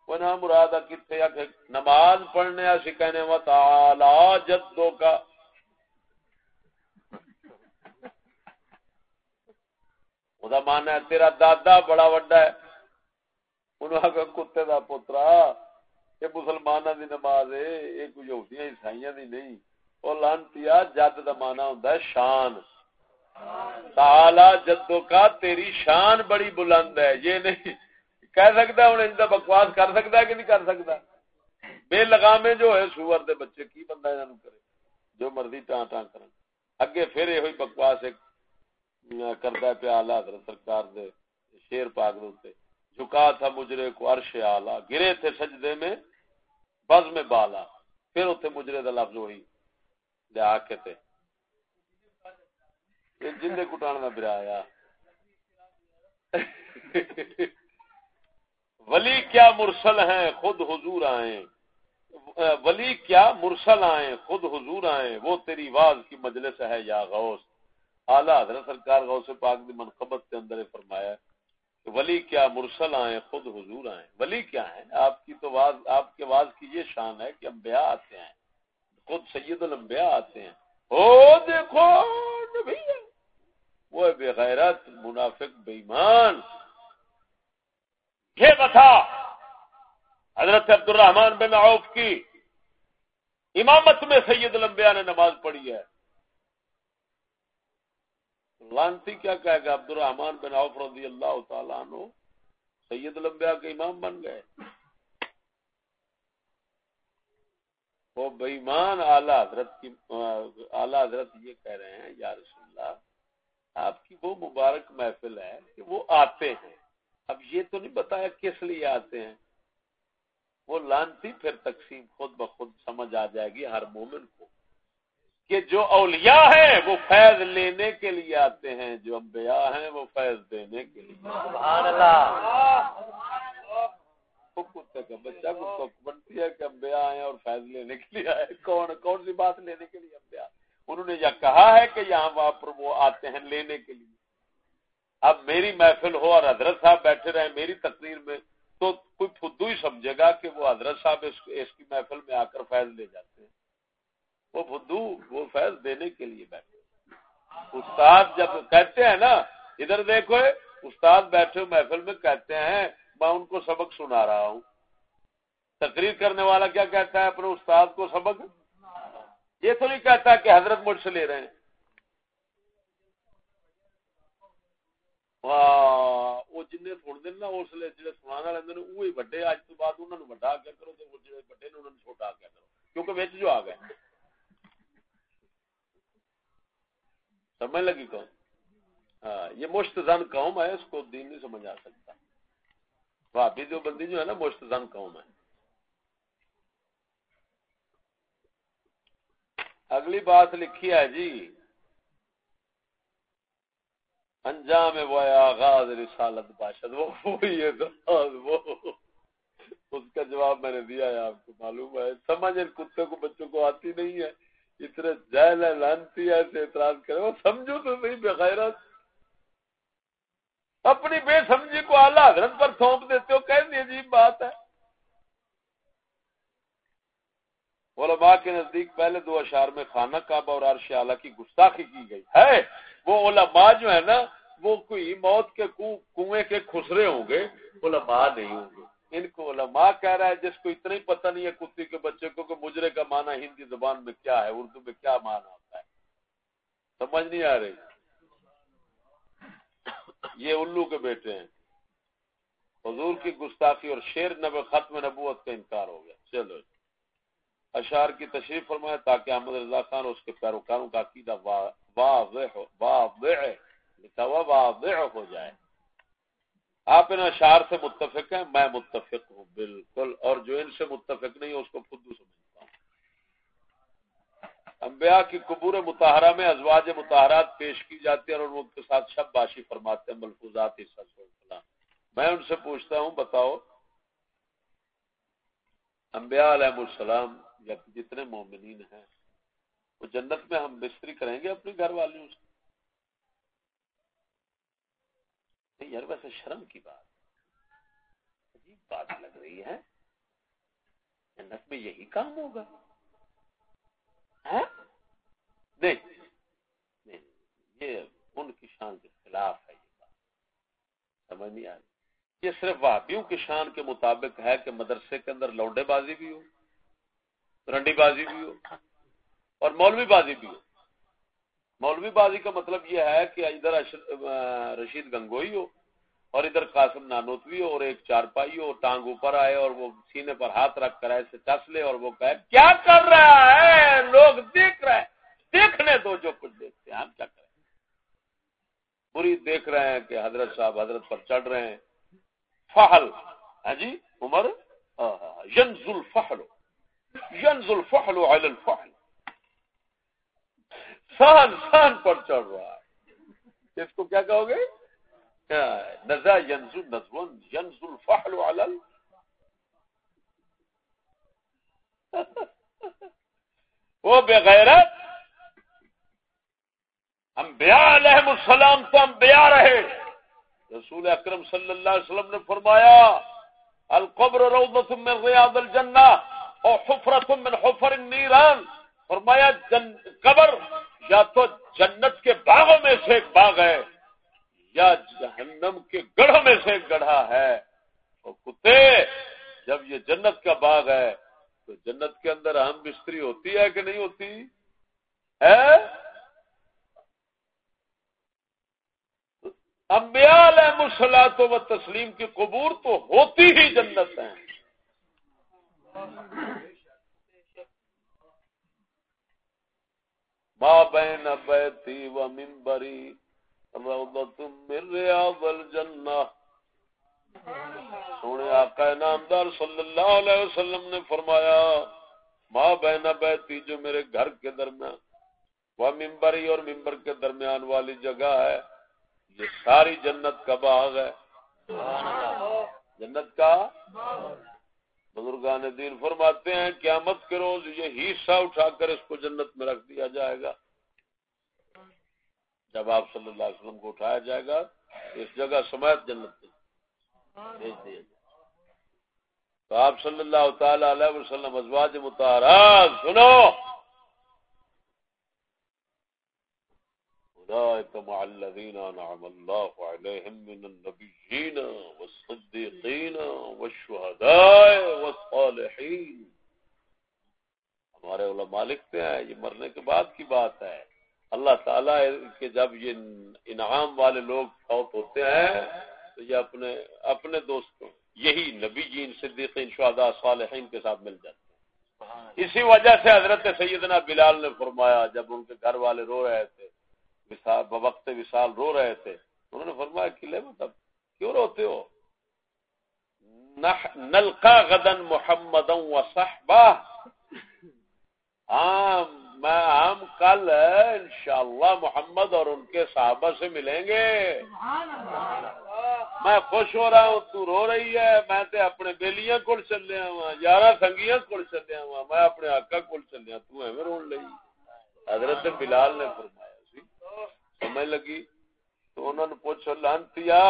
نہ مراد کتنے آ نماز پڑھنے اسی کہنے و تعالی جدو کا۔ وہ مانا ہے، تیرا دادا بڑا وڈا ہے۔ انہوں آگا کتے دا پترا یہ مسلمانہ دی نماز ہے، یہ کوئی یہودیاں، عیسائیاں دی نہیں۔ اور لانتیا جد دا مانا ہوندا ہے شان تعالی جدو کا تیری شان بڑی بلند ہے۔ یہ نہیں۔ کہہ سکتا ہوں ان بکواس کر سکتا ہے کہ نہیں کر سکتا؟ بے لگامے جو ہے، سور دے بچے کی بندہ انہوں کرے؟ جو مرضی ٹان ٹان کرن۔ اگے پھر یہ بکواس ایک کرتا پیا حضرت سرکار دے شیر پاک دے جھکا تھا مجرے کو عرش آلہ گرے تھے سجدے میں بز میں بالا۔ پھر اتنے مجرے دا لفظ وہی دے آکے تھے جن کٹان کا برایا ولی کیا مرسل ہیں خود حضور آئیں ولی کیا مرسل آئیں خود حضور آئیں وہ تیری واز کی مجلس ہے یا غوث اعلیٰ حضرت سرکار غوث پاک دی منقبت کے اندر فرمایا کہ ولی کیا مرسل آئیں خود حضور آئیں ولی کیا ہیں آپ کی تو واز آپ کے واز کی یہ شان ہے کہ انبیاء آتے ہیں خود سید الانبیاء آتے ہیں او دیکھو نبی وہ بے غیرت منافق بے ایمان۔ یہ بتا۔ حضرت عبد الرحمان بن عوف کی امامت میں سید الانبیاء نے نماز پڑھی ہے۔ لانتی کیا کہے گا؟ عبد الرحمان بن عوف رضی اللہ تعالیٰ عنہ سید الانبیاء کے امام بن گئے۔ وہ بےمان اعلی حضرت کی اعلی حضرت یہ کہہ رہے ہیں، یا رسول اللہ آپ کی وہ مبارک محفل ہے کہ وہ آتے ہیں۔ اب یہ تو نہیں بتایا کس لیے آتے ہیں۔ وہ لانتی پھر تقسیم خود بخود سمجھ آ جائے گی ہر مومن کو کہ جو اولیاء ہیں وہ فیض لینے کے لیے آتے ہیں جو انبیاء ہیں وہ فیض دینے کے لیے۔ سبحان اللہ۔ کتے کا بچہ کو بنتی ہے کہ انبیاء آئے اور فیض لینے کے لیے آئے کون کون سی بات لینے کے لیے انبیاء انہوں نے یہ کہا ہے کہ یہاں وہاں پر وہ آتے ہیں لینے کے لیے۔ اب میری محفل ہو اور حضرت صاحب بیٹھے رہے میری تقریر میں تو کوئی فدو ہی سمجھے گا کہ وہ حضرت صاحب اس کی محفل میں آ کر فیض لے جاتے ہیں۔ وہ بدھو وہ فیض دینے کے لیے بیٹھے۔ استاد جب کہتے ہیں نا، ادھر دیکھو، استاد بیٹھے محفل میں کہتے ہیں، میں ان کو سبق سنا رہا ہوں۔ تقریر کرنے والا کیا کہتا ہے؟ اپنے استاد کو سبق۔ یہ تو نہیں کہتا کہ حضرت مجھ سے لے رہے ہیں۔ وہ جن تھوڑے دن نا، اس لیے جی سنا والے وہی وڈے اج تو بعد انہوں نے وڈا کیا کرو جی وڈے نے انہوں نے چھوٹا کیا کرو۔ کیونکہ بچ جو آ گئے۔ سمجھ لگی کون ہاں یہ مشت زن قوم ہے، اس کو دین نہیں سمجھ آ سکتا۔ بھابی جو بندی جو ہے نا، مشت زن قوم ہے۔ اگلی بات لکھی ہے جی۔ انجام وہ آغاز رسالت باشد۔ وہ وہ۔ اس کا جواب میں نے دیا ہے، آپ کو معلوم ہے۔ سمجھ کتے کو، بچوں کو آتی نہیں ہے۔ اتنے جہل ہے، لانتی ایسے اعتراض کرے۔ وہ سمجھو تو صحیح بغیرت اپنی بے سمجھی کو اعلی حضرت پر تھوپ دیتے ہو کیسی عجیب بات ہے۔ علماء کے نزدیک پہلے دو اشار میں خانہ کعبہ اور عرش اعلیٰ کی گستاخی کی گئی۔ ہے، وہ علماء جو ہے نا، وہ کوئی موت کے کنویں کے خسرے ہوں گے، علماء نہیں ہوں گے۔ ان کو علماء کہہ رہا ہے، جس کو اتنا ہی پتہ نہیں ہے کتی کے بچے کو کہ مجرے کا معنی ہندی زبان میں کیا ہے، اردو میں کیا معنی ہوتا ہے۔ سمجھ نہیں آ رہی۔ یہ الو کے بیٹے ہیں۔ حضور کی گستاخی اور شیر نب ختم نبوت کا انکار ہو گیا۔ چلو۔ اشار کی تشریف فرمائے تاکہ احمد رضا خان اور اس کے پیروکاروں کا عقیدہ واضح واضح ہو جائے۔ آپ ان اشار سے متفق ہیں، میں متفق ہوں، بالکل، اور جو ان سے متفق نہیں اس کو خود سمجھتا ہوں۔ انبیاء کی قبور متحرہ میں ازواج متحرات پیش کی جاتی ہیں اور ان کے ساتھ شب باشی فرماتے ہیں، ملفوظات میں ان سے پوچھتا ہوں، بتاؤ، انبیاء علیہ السلام یا جتنے مومنین ہیں، وہ جنت میں ہم بستری کریں گے اپنی گھر والی سے؟ نہیں یار، ویسے شرم کی بات عجیب بات لگ رہی ہے۔ جنت میں یہی کام ہوگا۔ ہاں؟ نہیں یہ ان کی شان کے خلاف ہے یہ بات۔ سمجھ نہیں آ رہی۔ یہ صرف وادیوں کی شان کے مطابق ہے کہ مدرسے کے اندر لوڈے بازی بھی ہو۔ رنڈی بازی بھی ہو اور مولوی بازی بھی ہو۔ مولوی بازی کا مطلب یہ ہے کہ ادھر رشید گنگوئی ہو اور ادھر قاسم نانوتوی ہو اور ایک چارپائی ہو، ٹانگ اوپر آئے اور وہ سینے پر ہاتھ رکھ کر ایسے چس لے اور وہ کہے، کیا کر رہا ہے؟ لوگ دیکھ رہے دیکھنے دو جو کچھ دیکھتے ہیں، ہم کیا کریں؟ پوری دیکھ رہے ہیں کہ حضرت صاحب حضرت پر چڑھ رہے ہیں۔ فہل ہاں جی عمر؟ ینز الفہل ینز الفہل علی الفہل سان سان پر چڑھ رہا ہے. اس کو کیا کہو گے؟ نزا ینزو نزون ینزو الفحل علل وہ بغیرت انبیاء علیہ السلام تو انبیاء رہے رسول اکرم صلی اللہ علیہ وسلم نے فرمایا، القبر روضت من ریاض الجنہ اور حفرت من حفر النیران. فرمایا، جن قبر یا تو جنت کے باغوں میں سے ایک باغ ہے، یا جہنم کے گڑھوں میں سے ایک گڑھا ہے۔ اور کتے، جب یہ جنت کا باغ ہے، تو جنت کے اندر اہم بستری ہوتی ہے کہ نہیں ہوتی؟ ہے؟ انبیاء علیہ مسلاط و تسلیم کی قبور تو ہوتی ہی جنت ہے ماں بہن بیتی و ممبری من ریاض الجنہ۔ سونے آقا نامدار صلی اللہ علیہ وسلم نے فرمایا ماں بہنا بیتی جو میرے گھر کے درمیان وہ ممبری اور ممبر کے درمیان والی جگہ ہے، یہ ساری جنت کا باغ ہے۔ جنت کا؟ بزرگان دین فرماتے ہیں، قیامت کے روز یہ حصہ اٹھا کر اس کو جنت میں رکھ دیا جائے گا۔ جب آپ صلی اللہ علیہ وسلم کو اٹھایا جائے گا، اس جگہ سمیت جنت بھیج دیا جائے تو آپ صلی اللہ تعالی علیہ وسلم، ازواج متحرات سنو۔ أولئك مع الذين أنعم الله عليهم من النبيين والصديقين والشهداء والصالحين۔ ہمارے علماء لکھتے ہیں یہ مرنے کے بعد کی بات ہے۔ اللہ تعالیٰ کے جب یہ انعام والے لوگ فوت ہوتے ہیں تو یہ اپنے اپنے دوستوں یہی نبی جین صدیقین شہداء صالحین کے ساتھ مل جاتے ہیں۔ اسی وجہ سے حضرت سیدنا بلال نے فرمایا جب ان کے گھر والے رو رہے تھے وقت وصال رو رہے تھے۔ انہوں نے فرمایا، قلعے مطلب کیوں روتے ہو؟ نلقا غدن محمد و صحبہ ہاں میں ہم کل، انشاءاللہ محمد اور ان کے صحابہ سے ملیں گے۔ میں خوش ہو رہا ہوں، تو رو رہی ہے۔ میں تے اپنے بیلیاں کول چلیا ہوا یارہ سنگیاں کول چلیا ہوا میں اپنے آقا کول چلیا تو ایویں رون لئی۔ حضرت بلال نے فرمایا۔ سمجھ لگی تو انہوں نے پوچھا، لانتیا،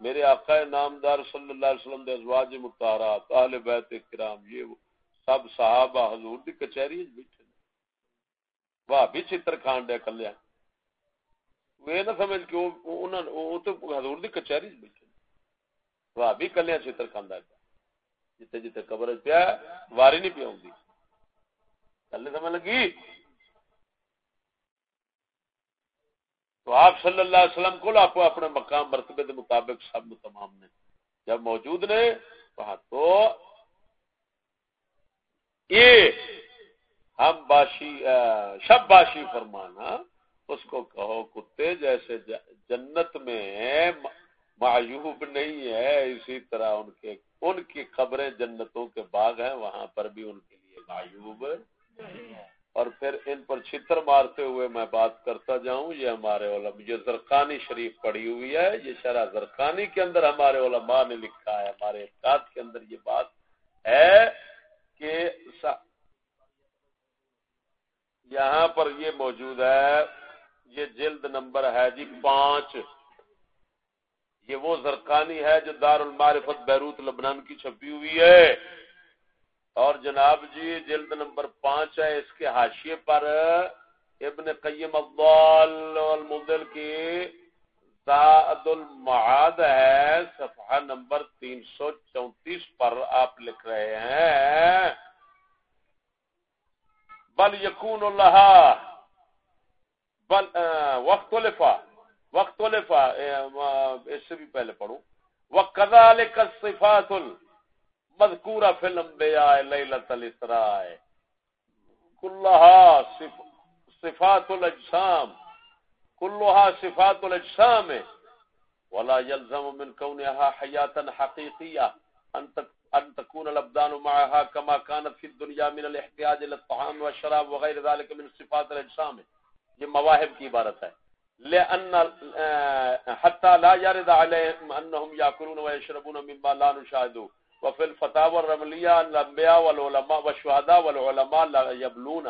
میرے آقا نامدار صلی اللہ علیہ وسلم دے ازواج مطہرات اہل بیت کرام، یہ سب صحابہ حضور دی کچہری وچ بیٹھے بھابی چتر کھان ڈیا کلیا۔ وہ نہ سمجھ کہ وہ تو حضور دی کچہری بیٹھے بھابی کلیا چتر کھانا جتنے جتنے قبر پیا واری نہیں پیا ہوں کل سمجھ لگی؟ تو آپ صلی اللہ علیہ وسلم کو آپ اپنے مقام مرتبے کے مطابق سب تمام نے۔ جب موجود نے، وہاں تو یہ ہم باشی شب باشی فرمانا، اس کو کہو کتے، جیسے جنت میں معیوب نہیں ہے، اسی طرح ان کے، ان کی خبریں جنتوں کے باغ ہیں، وہاں پر بھی ان کے لیے معیوب نہیں ہے۔ اور پھر ان پر چھتر مارتے ہوئے میں بات کرتا جاؤں، یہ ہمارے علماء، یہ زرقانی شریف پڑی ہوئی ہے، یہ شرح زرقانی کے اندر ہمارے علماء نے لکھا ہے، ہمارے احتیاط کے اندر یہ بات ہے کہ یہاں پر یہ موجود ہے، یہ جلد نمبر ہے جی پانچ۔ یہ وہ زرکانی ہے جو دار المعرفت بیروت لبنان کی چھپی ہوئی ہے۔ اور جناب جی جلد نمبر پانچ ہے، اس کے حاشیے پر ابن قیم المدل کی زاد المعاد ہے، صفحہ نمبر تین سو چونتیس پر آپ لکھ رہے ہیں۔ بل یقون اللہ بل وقت لفا وقت لفا اس سے بھی پہلے پڑھوں۔ وہ کدال صفات مذکورہ فلم بے آئے لیلت الاسراء۔ کلہا صفات الاجسام۔ کلہا صفات الاجسام۔ ولا يلزم من كونها حياة حقيقية ان ان تكون الابدان معها كما كانت في الدنيا من الاحتياج الى الطعام والشراب وغير ذلك من صفات الاجسام۔ یہ مواہب کی عبارت ہے۔ لان حتى لا يرد عليهم انهم ياكلون ويشربون مما لا نشاهده وفي الفتاوى الرمليه الانبياء والعلماء والشهداء والعلماء لا يبلون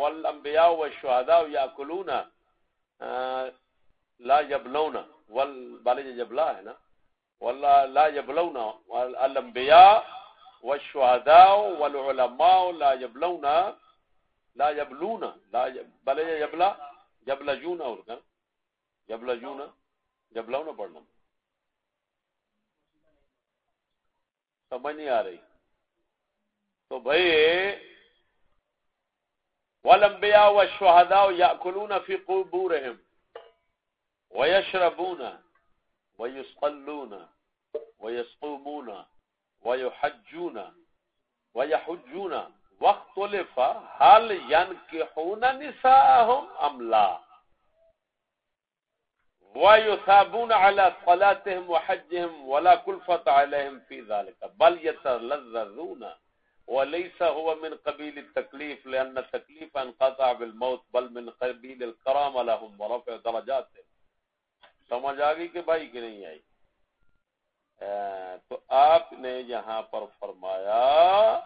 والانبياء والشهداء ياكلون لا يبلون والبالج جبلا ہے نا والله لا يبلون الانبياء والشهداء والعلماء لا يبلون لا يبلون، لا بل يبلا يبلجون اور کیا يبلجون يبلون پڑھنا سمجھ نہیں آ رہی۔ تو بھائی، والانبیاء والشهداء ياكلون في قبورهم ويشربون ويصلون ويصومون ويحجون ويحجون واختلف هل ينكحون نساءهم ام لا؟ ويثابون على صلاتهم وحجهم ولا كلفة عليهم في ذلك. بل يتلذذون وليس هو من قبيل التكليف لأن التكليف انقطع بالموت، بل من قبيل الكرامة لهم ورفع درجاتهم سمجھ آ گئی کہ بھائی کی نہیں آئی؟ تو آپ نے یہاں پر فرمایا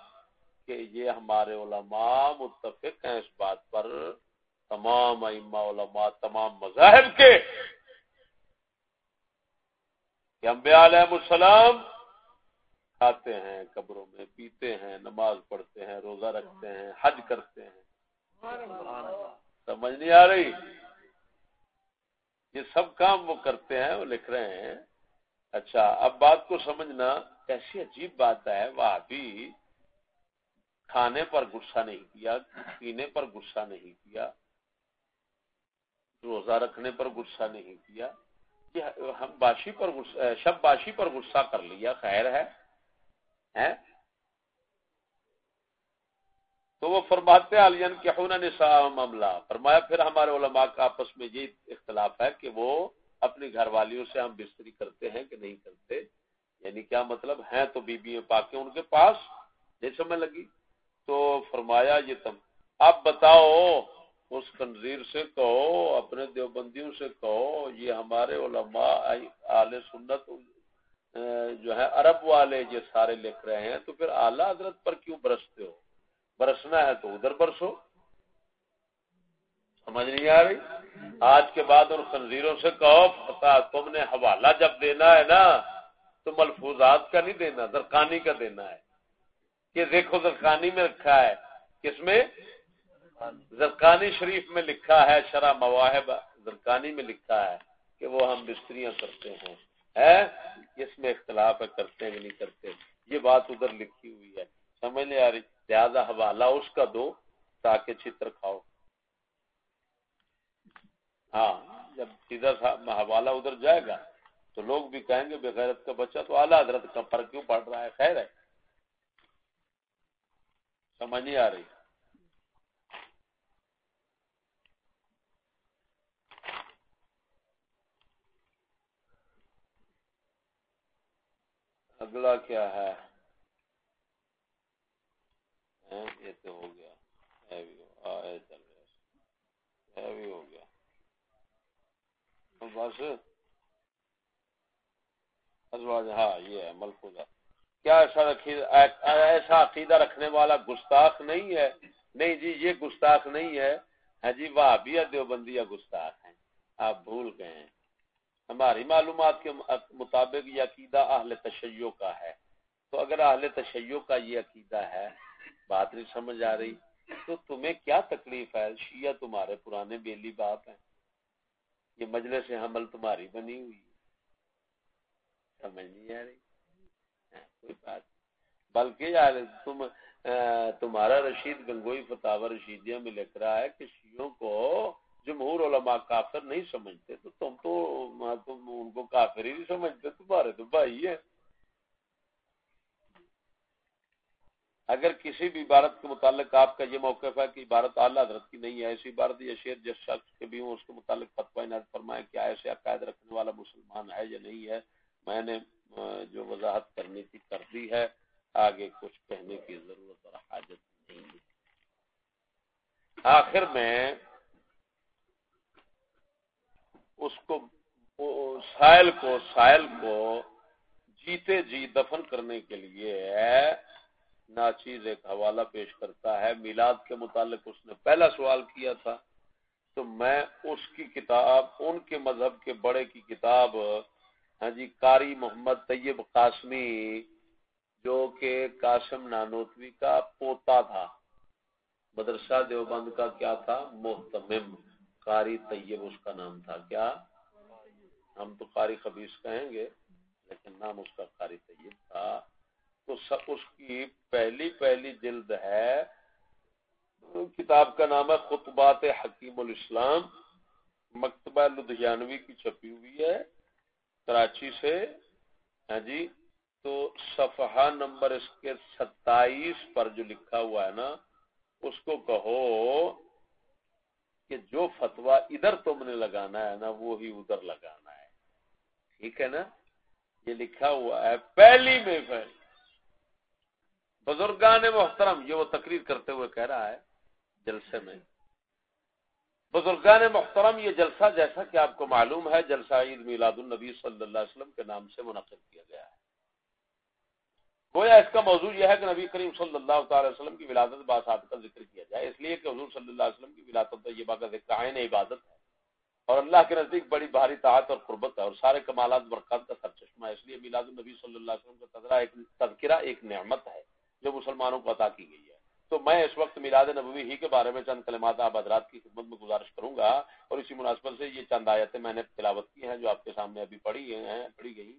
کہ یہ ہمارے علماء متفق ہیں اس بات پر. تمام ائمہ علماء، تمام مذاہب کے کہ انبیاء علیہ السلام کھاتے ہیں، قبروں میں پیتے ہیں، نماز پڑھتے ہیں، روزہ رکھتے ہیں، حج کرتے ہیں۔ سمجھ نہیں آ رہی؟ یہ سب کام وہ کرتے ہیں، وہ لکھ رہے ہیں۔ اچھا اب بات کو سمجھنا ایسی عجیب بات ہے وہ بھی کھانے پر غصہ نہیں کیا، پینے پر غصہ نہیں کیا، روزہ رکھنے پر غصہ نہیں کیا۔ ہم باشی پر شب باشی پر غصہ کر لیا، خیر ہے تو وہ فرماتے علین کے نساء معاملہ فرمایا، پھر ہمارے علماء کا آپس میں یہ اختلاف ہے کہ وہ اپنی گھر والیوں سے ہم بستری کرتے ہیں کہ نہیں کرتے؟ یعنی کیا مطلب؟ ہیں تو بی بی پاک ان کے پاس؟ جیسے میں لگی۔ تو فرمایا، یہ تم اب بتاؤ اس خنزیر سے کہو، اپنے دیوبندیوں سے کہو، یہ ہمارے علماء آل سنت جو ہے عرب والے یہ سارے لکھ رہے ہیں، تو پھر اعلیٰ حضرت پر کیوں برستے ہو؟ برسنا ہے تو ادھر برسو۔ سمجھ نہیں آ رہی؟ آج کے بعد ان خنزیروں سے کہو، پتا تم نے حوالہ جب دینا ہے نا، تو ملفوظات کا نہیں دینا درکانی کا دینا ہے۔ کہ دیکھو درکانی میں رکھا ہے۔ کس میں؟ زرکانی شریف میں لکھا ہے، شرح مواہب زرکانی میں لکھا ہے کہ وہ ہم بستریاں کرتے ہیں۔ اس میں اختلاف ہے، کرتے ہیں نہیں کرتے یہ بات ادھر لکھی ہوئی ہے۔ سمجھ نہیں آ رہی۔ حوالہ اس کا دو تاکہ چتر کھاؤ۔ ہاں جب سیدھا حوالہ ادھر جائے گا تو لوگ بھی کہیں گے بغیرت کا بچہ تو اعلیٰ حضرت کا پر کیوں پڑ رہا ہے؟ خیر ہے۔ سمجھ نہیں آ رہی۔ اگلا کیا ہے؟ یہ تو ہو گیا۔ چل رہا بھی ہو گیا۔ بس۔ ہاں یہ ہے ملفوظہ کیا ایسا ایسا عقیدہ رکھنے والا گستاخ نہیں ہے؟ نہیں جی یہ گستاخ نہیں ہے۔ ہاں جی وہ بھی دیوبندی یا گستاخ ہیں۔ آپ بھول گئے ہیں۔ ہماری معلومات کے مطابق یہ عقیدہ اہل تشیع کا ہے۔ تو اگر اہل تشیع کا یہ عقیدہ ہے، بات نہیں سمجھ آ رہی، تو تمہیں کیا تکلیف ہے؟ شیعہ تمہارے پرانے بیلی باپ ہیں۔ یہ مجلس حمل تمہاری بنی ہوئی سمجھ نہیں آ رہی؟ ہاں، کوئی بات بلکہ یار، تم تمہارا رشید گنگوئی فتح رشیدیہ میں لکھ رہا ہے کہ شیعوں کو جمہور علماء کافر نہیں سمجھتے، تو تم تو تم ان کو کافر ہی نہیں سمجھتے، تمہارے تو بھائی ہے اگر کسی بھی عبارت کے متعلق آپ کا یہ موقف ہے کہ عبارت اعلیٰ حضرت کی نہیں ہے، ایسی عبارت یا شعر جس شخص کے بھی ہوں، اس کے متعلق فتوی نظر فرمائے کیا ایسے عقائد رکھنے والا مسلمان ہے یا نہیں ہے، میں نے جو وضاحت کرنی تھی کر دی ہے، آگے کچھ کہنے کی ضرورت اور حاجت نہیں ہے آخر میں اس کو سائل کو سائل کو جیتے جی دفن کرنے کے لیے ناچیز ایک حوالہ پیش کرتا ہے۔ میلاد کے متعلق اس نے پہلا سوال کیا تھا۔ تو میں اس کی کتاب، ان کے مذہب کے بڑے کی کتاب ہاں جی قاری محمد طیب قاسمی، جو کہ قاسم نانوتوی کا پوتا تھا۔ مدرسہ دیوبند کا کیا تھا؟ محتمم۔ قاری طیب اس کا نام تھا۔ کیا؟ ہم تو قاری خبیص کہیں گے، لیکن نام اس کا قاری طیب تھا۔ تو اس کی پہلی پہلی جلد ہے، کتاب کا نام ہے خطبات حکیم الاسلام۔ مکتبہ لدھیانوی کی چھپی ہوئی ہے، کراچی سے۔ ہاں جی؟ تو صفحہ نمبر اس کے ستائیس پر جو لکھا ہوا ہے نا، اس کو کہو۔ کہ جو فتوا ادھر تم نے لگانا ہے نا، وہی ادھر لگانا ہے۔ ٹھیک ہے نا؟ یہ لکھا ہوا ہے، پہلی میں پہلی۔ بزرگان محترم، یہ وہ تقریر کرتے ہوئے کہہ رہا ہے جلسے میں۔ بزرگان محترم، یہ جلسہ جیسا کہ آپ کو معلوم ہے، جلسہ عید میلاد النبی صلی اللہ علیہ وسلم کے نام سے منعقد کیا گیا ہے۔ گویا اس کا موضوع یہ ہے کہ نبی کریم صلی اللہ تعالی وسلم کی ولادت باسات کا ذکر کیا جائے۔ اس لیے کہ حضور صلی اللہ علیہ وسلم کی ولادت طیبہ کا ذکر عین عبادت ہے۔ اور اللہ کے نزدیک بڑی بھاری طاعت اور قربت ہے اور سارے کمالات برکات کا سرچشمہ ہے۔ اس لیے میلاد النبی صلی اللہ علیہ وسلم کا تذرہ ایک تذکرہ، ایک نعمت ہے جو مسلمانوں کو عطا کی گئی ہے۔ تو میں اس وقت میلاد نبوی ہی کے بارے میں چند کلمات آپ حضرات کی خدمت میں گزارش کروں گا اور اسی مناسبت سے یہ چند آیتیں میں نے تلاوت کی ہیں جو آپ کے سامنے ابھی پڑھی ہیں، پڑھی گئی۔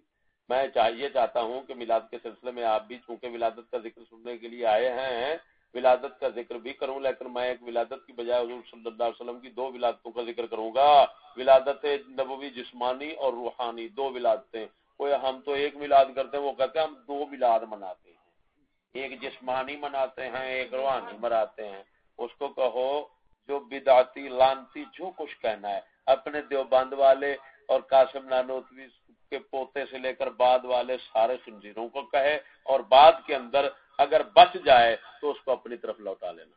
میں یہ چاہتا ہوں کہ میلاد کے سلسلے میں آپ بھی چونکہ ولادت کا ذکر سننے کے لیے آئے ہیں ولادت کا ذکر بھی کروں، لیکن میں ایک ولادت کی بجائے حضور صلی اللہ علیہ وسلم کی دو ولادتوں کا ذکر کروں گا۔ ولادت نبوی، جسمانی اور روحانی، دو ولادتیں کوئی ہم تو ایک میلاد کرتے ہیں، وہ کہتے ہیں ہم دو ولاد مناتے ہیں۔ ایک جسمانی مناتے ہیں، ایک روحانی مناتے ہیں۔ اس کو کہو جو بداتی لانتی، جو کچھ کہنا ہے۔ اپنے دیوبند والے اور قاسم نانوتوی کے پوتے سے لے کر بعد والے سارے خنزیروں کو کہے اور بعد کے اندر اگر بچ جائے تو اس کو اپنی طرف لوٹا لینا۔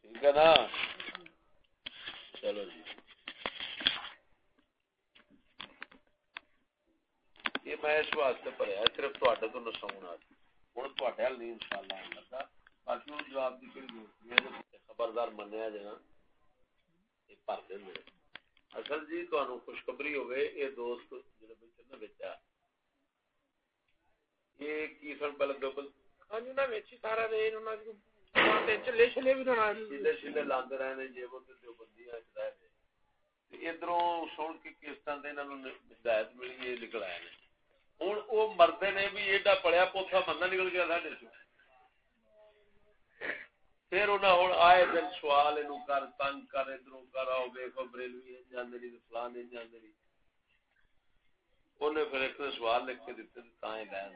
ٹھیک ہے نا؟ چلو جی۔ یہ میں اس واسطے پڑھیا، صرف تو تو نسونا ہوں حل نہیں ان شاء اللہ باقی ہوں جواب کی کہڑی خبردار منیا جانا۔ یہ بھر دیں اصل جی تمہیں خوشخبری ہوگی یہ دوست جڑے نا بچا یہ کی سن پہلے دو بل سارا لاندے رہے وہ بندی ادھر سن کے کس طرح ہدایت ملی نکل آئے مرد نے بھی ایڈا پڑیا پوتھا مندہ نکل گیا ساڈے چ پھر انہیں ہوں آئے دن سوال یہ کر، تنگ کر ادھر کر، آؤ ویخو بریلوی جانے فلان جانے انہیں پھر ایک سوال لکھ کے دیتے تھے لین۔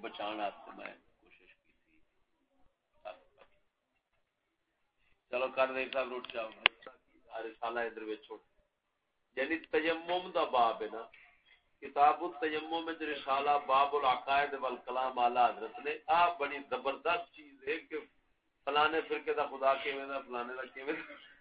بچان واسطے میں کوشش کی تھی۔ چلو کر دے صاحب روٹ جاؤ۔ رسالہ ادھر وچ چھوڑ یعنی تیمم دا باب ہے نا۔ کتاب التیمم میں رسالہ باب العقائد والکلام اعلی حضرت نے، آ، بڑی زبردست چیز ہے کہ فلانے فرقے دا خدا کیویں دا، فلانے دا کیویں